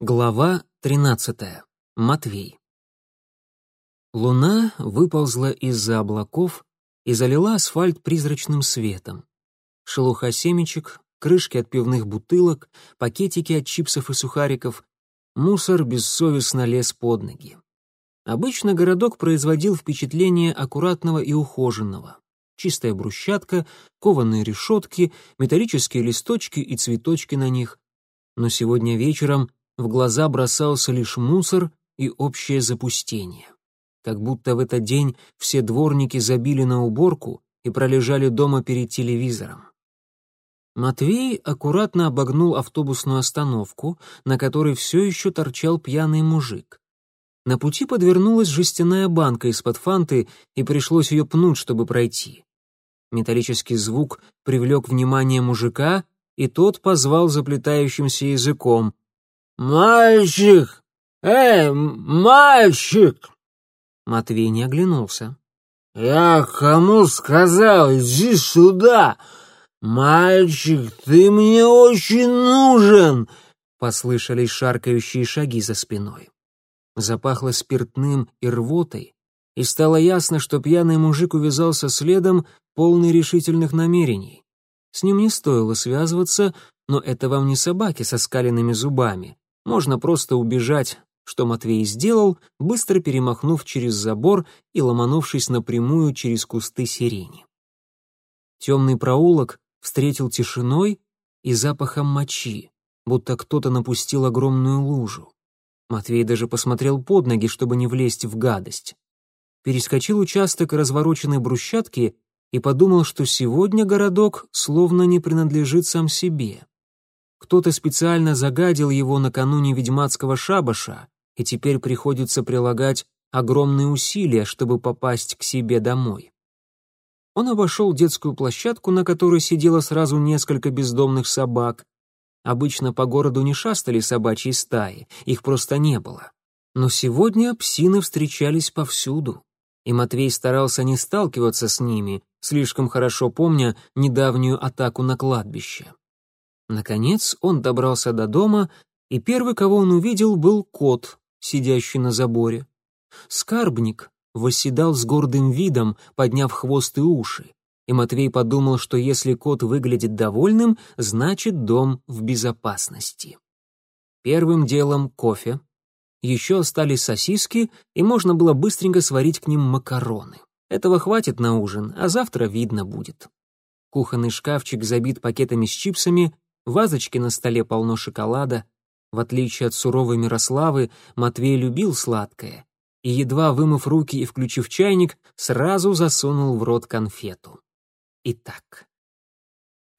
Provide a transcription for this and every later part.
Глава 13. Матвей. Луна выползла из-за облаков и залила асфальт призрачным светом. Шелуха семечек, крышки от пивных бутылок, пакетики от чипсов и сухариков, мусор бессовестно лез под ноги. Обычно городок производил впечатление аккуратного и ухоженного. Чистая брусчатка, кованые решетки, металлические листочки и цветочки на них. Но сегодня вечером в глаза бросался лишь мусор и общее запустение. Как будто в этот день все дворники забили на уборку и пролежали дома перед телевизором. Матвей аккуратно обогнул автобусную остановку, на которой все еще торчал пьяный мужик. На пути подвернулась жестяная банка из-под фанты, и пришлось ее пнуть, чтобы пройти. Металлический звук привлек внимание мужика, и тот позвал заплетающимся языком — «Мальчик! Эй, мальчик!» Матвей не оглянулся. «Я кому сказал, иди сюда! Мальчик, ты мне очень нужен!» Послышались шаркающие шаги за спиной. Запахло спиртным и рвотой, и стало ясно, что пьяный мужик увязался следом, полный решительных намерений. С ним не стоило связываться, но это вам не собаки со скаленными зубами. Можно просто убежать, что Матвей сделал, быстро перемахнув через забор и ломанувшись напрямую через кусты сирени. Темный проулок встретил тишиной и запахом мочи, будто кто-то напустил огромную лужу. Матвей даже посмотрел под ноги, чтобы не влезть в гадость. Перескочил участок развороченной брусчатки и подумал, что сегодня городок словно не принадлежит сам себе. Кто-то специально загадил его накануне ведьмацкого шабаша, и теперь приходится прилагать огромные усилия, чтобы попасть к себе домой. Он обошел детскую площадку, на которой сидело сразу несколько бездомных собак. Обычно по городу не шастали собачьи стаи, их просто не было. Но сегодня псины встречались повсюду, и Матвей старался не сталкиваться с ними, слишком хорошо помня недавнюю атаку на кладбище. Наконец он добрался до дома, и первый, кого он увидел, был кот, сидящий на заборе. Скарбник восседал с гордым видом, подняв хвост и уши. И Матвей подумал, что если кот выглядит довольным, значит дом в безопасности. Первым делом кофе. Еще остались сосиски, и можно было быстренько сварить к ним макароны. Этого хватит на ужин, а завтра видно будет. Кухонный шкафчик забит пакетами с чипсами, вазочке на столе полно шоколада. В отличие от суровой Мирославы, Матвей любил сладкое и, едва вымыв руки и включив чайник, сразу засунул в рот конфету. Итак,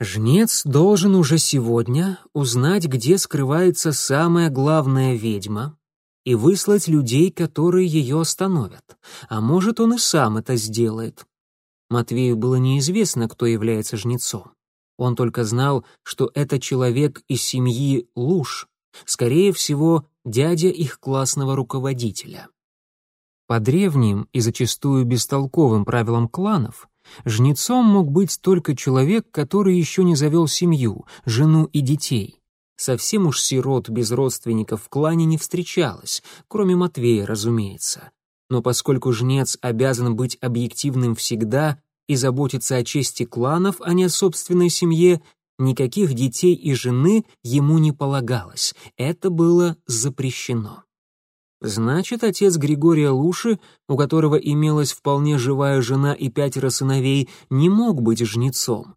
жнец должен уже сегодня узнать, где скрывается самая главная ведьма, и выслать людей, которые ее остановят. А может, он и сам это сделает. Матвею было неизвестно, кто является жнецом. Он только знал, что это человек из семьи Луж, скорее всего, дядя их классного руководителя. По древним и зачастую бестолковым правилам кланов, жнецом мог быть только человек, который еще не завел семью, жену и детей. Совсем уж сирот без родственников в клане не встречалось, кроме Матвея, разумеется. Но поскольку жнец обязан быть объективным всегда, и заботиться о чести кланов, а не о собственной семье, никаких детей и жены ему не полагалось. Это было запрещено. Значит, отец Григория Луши, у которого имелась вполне живая жена и пятеро сыновей, не мог быть жнецом.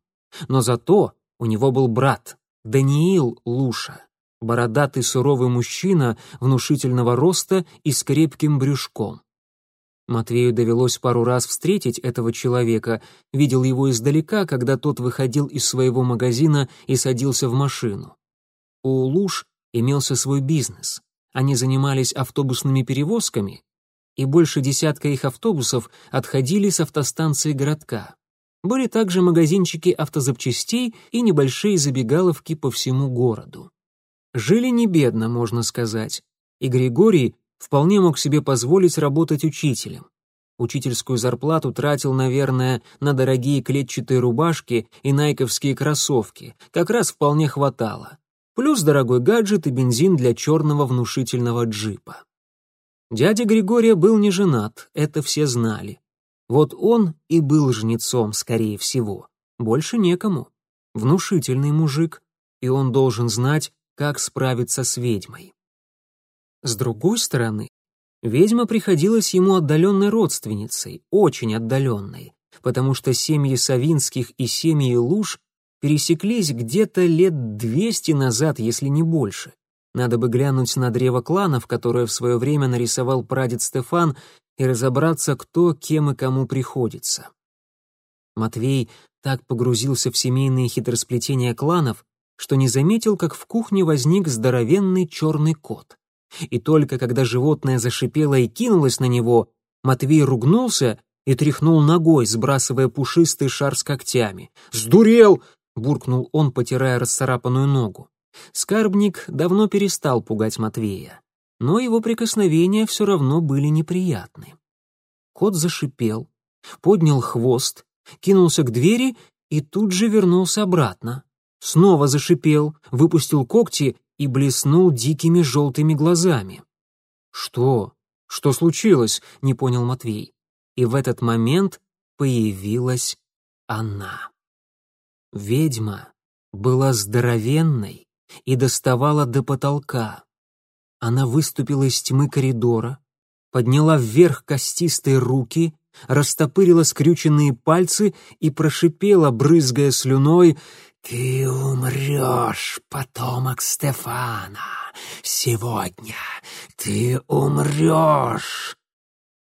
Но зато у него был брат, Даниил Луша, бородатый суровый мужчина внушительного роста и с крепким брюшком. Матвею довелось пару раз встретить этого человека, видел его издалека, когда тот выходил из своего магазина и садился в машину. У Луж имелся свой бизнес. Они занимались автобусными перевозками, и больше десятка их автобусов отходили с автостанции городка. Были также магазинчики автозапчастей и небольшие забегаловки по всему городу. Жили не бедно, можно сказать, и Григорий вполне мог себе позволить работать учителем. Учительскую зарплату тратил, наверное, на дорогие клетчатые рубашки и найковские кроссовки, как раз вполне хватало. плюс дорогой гаджет и бензин для черного внушительного джипа. Дядя Григория был не женат, это все знали. Вот он и был жнецом, скорее всего. Больше некому. Внушительный мужик, и он должен знать, как справиться с ведьмой. С другой стороны, ведьма приходилась ему отдаленной родственницей, очень отдаленной, потому что семьи Савинских и семьи Луж пересеклись где-то лет двести назад, если не больше. Надо бы глянуть на древо кланов, которое в свое время нарисовал прадед Стефан, и разобраться, кто кем и кому приходится. Матвей так погрузился в семейные хитросплетения кланов, что не заметил, как в кухне возник здоровенный черный кот. И только когда животное зашипело и кинулось на него, Матвей ругнулся и тряхнул ногой, сбрасывая пушистый шар с когтями. «Сдурел!» — буркнул он, потирая расцарапанную ногу. Скарбник давно перестал пугать Матвея, но его прикосновения все равно были неприятны. Кот зашипел, поднял хвост, кинулся к двери и тут же вернулся обратно. Снова зашипел, выпустил когти и блеснул дикими желтыми глазами. «Что? Что случилось?» — не понял Матвей. И в этот момент появилась она. Ведьма была здоровенной и доставала до потолка. Она выступила из тьмы коридора, подняла вверх костистые руки, растопырила скрюченные пальцы и прошипела, брызгая слюной, «Ты умрешь, потомок Стефана! Сегодня ты умрешь!»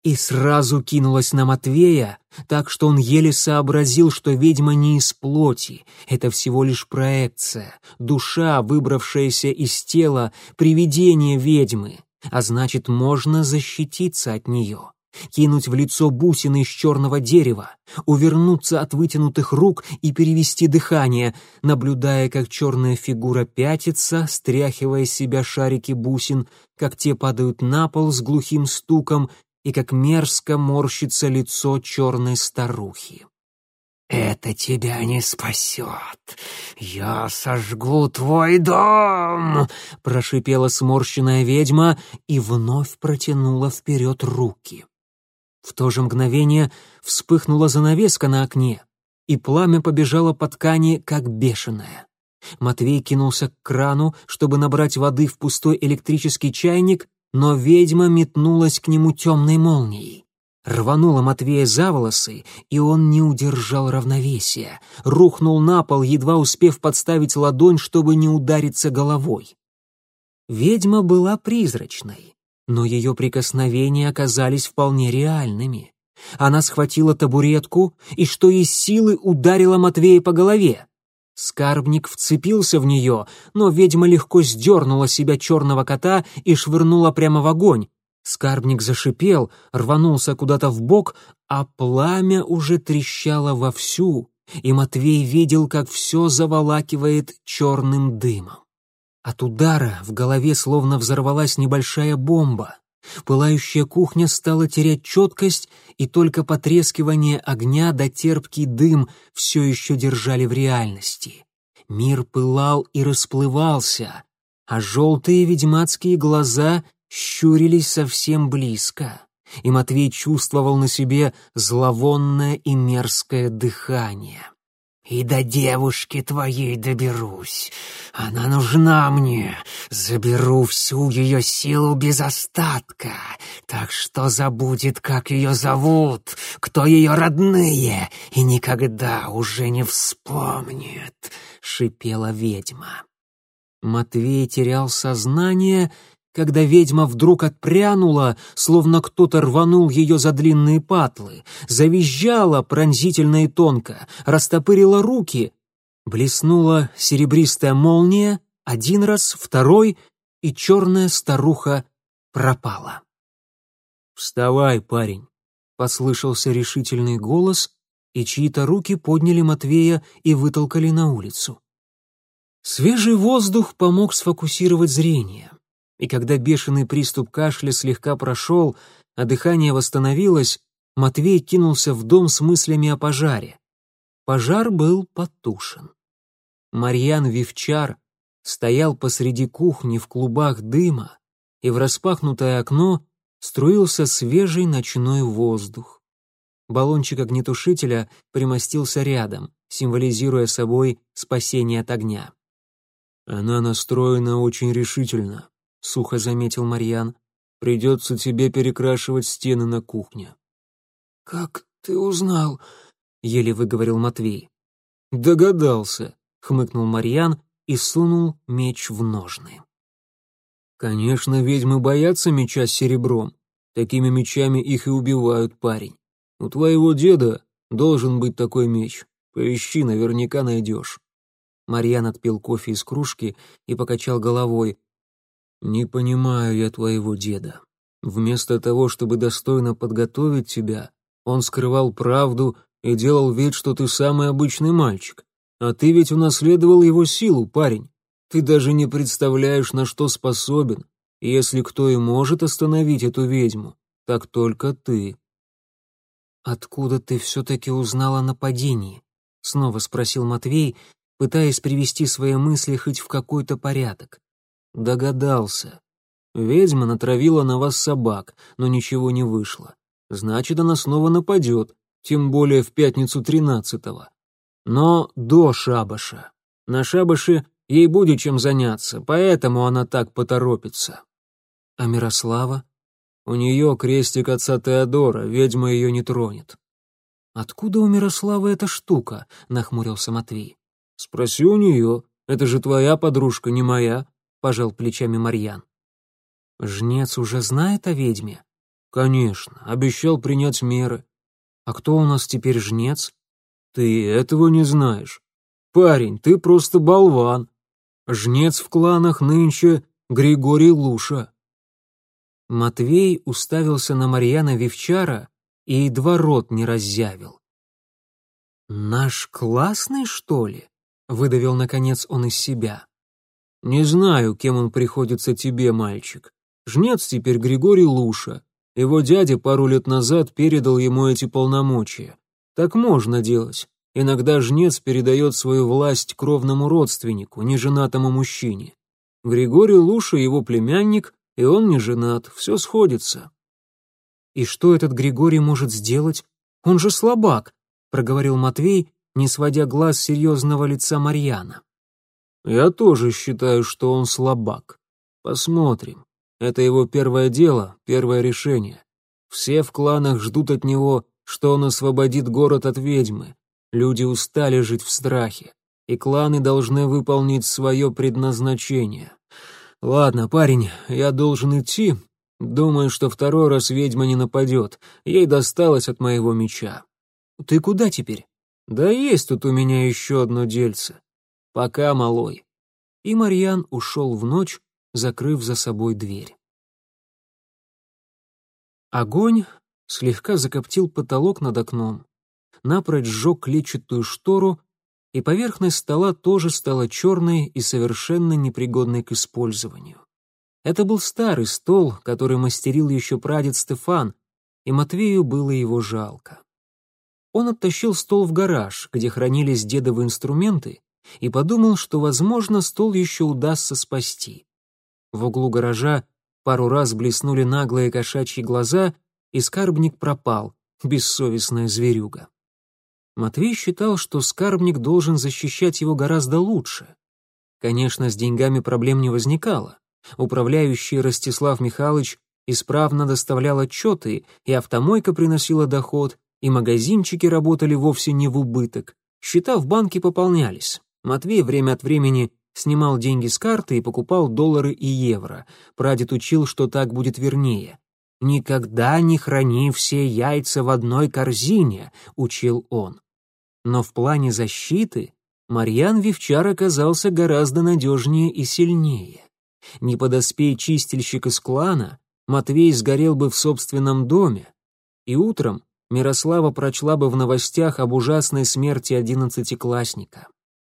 И сразу кинулась на Матвея, так что он еле сообразил, что ведьма не из плоти, это всего лишь проекция, душа, выбравшаяся из тела, привидение ведьмы, а значит, можно защититься от нее кинуть в лицо бусины из черного дерева, увернуться от вытянутых рук и перевести дыхание, наблюдая, как черная фигура пятится, стряхивая с себя шарики бусин, как те падают на пол с глухим стуком и как мерзко морщится лицо черной старухи. «Это тебя не спасет! Я сожгу твой дом!» — прошипела сморщенная ведьма и вновь протянула вперед руки. В то же мгновение вспыхнула занавеска на окне, и пламя побежало по ткани, как бешеное. Матвей кинулся к крану, чтобы набрать воды в пустой электрический чайник, но ведьма метнулась к нему темной молнией. Рванула Матвея за волосы, и он не удержал равновесия. Рухнул на пол, едва успев подставить ладонь, чтобы не удариться головой. Ведьма была призрачной но ее прикосновения оказались вполне реальными. Она схватила табуретку и, что из силы, ударила Матвея по голове. Скарбник вцепился в нее, но ведьма легко сдернула себя черного кота и швырнула прямо в огонь. Скарбник зашипел, рванулся куда-то в бок, а пламя уже трещало вовсю, и Матвей видел, как все заволакивает черным дымом. От удара в голове словно взорвалась небольшая бомба. Пылающая кухня стала терять четкость, и только потрескивание огня да терпкий дым все еще держали в реальности. Мир пылал и расплывался, а желтые ведьмацкие глаза щурились совсем близко, и Матвей чувствовал на себе зловонное и мерзкое дыхание и до девушки твоей доберусь. Она нужна мне, заберу всю ее силу без остатка, так что забудет, как ее зовут, кто ее родные, и никогда уже не вспомнит», — шипела ведьма. Матвей терял сознание когда ведьма вдруг отпрянула, словно кто-то рванул ее за длинные патлы, завизжала пронзительно и тонко, растопырила руки, блеснула серебристая молния, один раз, второй, и черная старуха пропала. «Вставай, парень!» — послышался решительный голос, и чьи-то руки подняли Матвея и вытолкали на улицу. Свежий воздух помог сфокусировать зрение и когда бешеный приступ кашля слегка прошел, а дыхание восстановилось, Матвей кинулся в дом с мыслями о пожаре. Пожар был потушен. Марьян Вивчар стоял посреди кухни в клубах дыма, и в распахнутое окно струился свежий ночной воздух. Баллончик огнетушителя примостился рядом, символизируя собой спасение от огня. «Она настроена очень решительно», — сухо заметил Марьян. «Придется тебе перекрашивать стены на кухне». «Как ты узнал?» — еле выговорил Матвей. «Догадался», — хмыкнул Марьян и сунул меч в ножны. «Конечно, ведьмы боятся меча с серебром. Такими мечами их и убивают, парень. У твоего деда должен быть такой меч. Поищи, наверняка найдешь». Марьян отпил кофе из кружки и покачал головой. «Не понимаю я твоего деда. Вместо того, чтобы достойно подготовить тебя, он скрывал правду и делал вид, что ты самый обычный мальчик. А ты ведь унаследовал его силу, парень. Ты даже не представляешь, на что способен. Если кто и может остановить эту ведьму, так только ты». «Откуда ты все-таки узнал о нападении?» — снова спросил Матвей, пытаясь привести свои мысли хоть в какой-то порядок. «Догадался. Ведьма натравила на вас собак, но ничего не вышло. Значит, она снова нападет, тем более в пятницу тринадцатого. Но до шабаша. На шабаше ей будет чем заняться, поэтому она так поторопится». «А Мирослава?» «У нее крестик отца Теодора, ведьма ее не тронет». «Откуда у Мирославы эта штука?» — нахмурился Матвей. «Спроси у нее. Это же твоя подружка, не моя», — пожал плечами Марьян. «Жнец уже знает о ведьме?» «Конечно. Обещал принять меры». «А кто у нас теперь жнец?» «Ты этого не знаешь. Парень, ты просто болван. Жнец в кланах нынче Григорий Луша». Матвей уставился на Марьяна Вивчара и едва рот не раззявил. «Наш классный, что ли?» выдавил наконец он из себя. Не знаю, кем он приходится тебе, мальчик. Жнец теперь Григорий Луша. Его дядя пару лет назад передал ему эти полномочия. Так можно делать. Иногда жнец передает свою власть кровному родственнику, неженатому мужчине. Григорий Луша его племянник, и он не женат, все сходится. «И что этот Григорий может сделать? Он же слабак», — проговорил Матвей, не сводя глаз серьезного лица Марьяна. «Я тоже считаю, что он слабак. Посмотрим. Это его первое дело, первое решение. Все в кланах ждут от него, что он освободит город от ведьмы. Люди устали жить в страхе, и кланы должны выполнить свое предназначение. Ладно, парень, я должен идти. Думаю, что второй раз ведьма не нападет. Ей досталось от моего меча. Ты куда теперь? Да есть тут у меня еще одно дельце. Пока, малой. И Марьян ушел в ночь, закрыв за собой дверь. Огонь слегка закоптил потолок над окном, напрочь сжег клетчатую штору, и поверхность стола тоже стала черной и совершенно непригодной к использованию. Это был старый стол, который мастерил еще прадед Стефан, и Матвею было его жалко. Он оттащил стол в гараж, где хранились дедовы инструменты, и подумал, что, возможно, стол еще удастся спасти. В углу гаража пару раз блеснули наглые кошачьи глаза, и скарбник пропал, бессовестная зверюга. Матвей считал, что скарбник должен защищать его гораздо лучше. Конечно, с деньгами проблем не возникало. Управляющий Ростислав Михайлович исправно доставлял отчеты, и автомойка приносила доход, и магазинчики работали вовсе не в убыток. Счета в банке пополнялись. Матвей время от времени снимал деньги с карты и покупал доллары и евро. Прадед учил, что так будет вернее. «Никогда не храни все яйца в одной корзине», — учил он. Но в плане защиты Марьян Вивчар оказался гораздо надежнее и сильнее. Не подоспей чистильщик из клана, Матвей сгорел бы в собственном доме. И утром Мирослава прочла бы в новостях об ужасной смерти одиннадцатиклассника.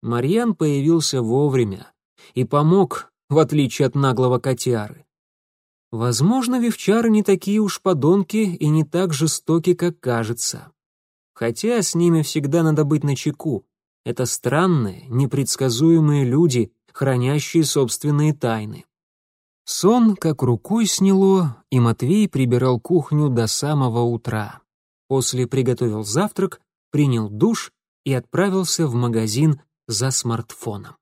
Марьян появился вовремя и помог, в отличие от наглого котяры. Возможно, вивчары не такие уж подонки и не так жестоки, как кажется. Хотя с ними всегда надо быть начеку. Это странные, непредсказуемые люди, хранящие собственные тайны. Сон как рукой сняло, и Матвей прибирал кухню до самого утра. После приготовил завтрак, принял душ и отправился в магазин за смартфоном.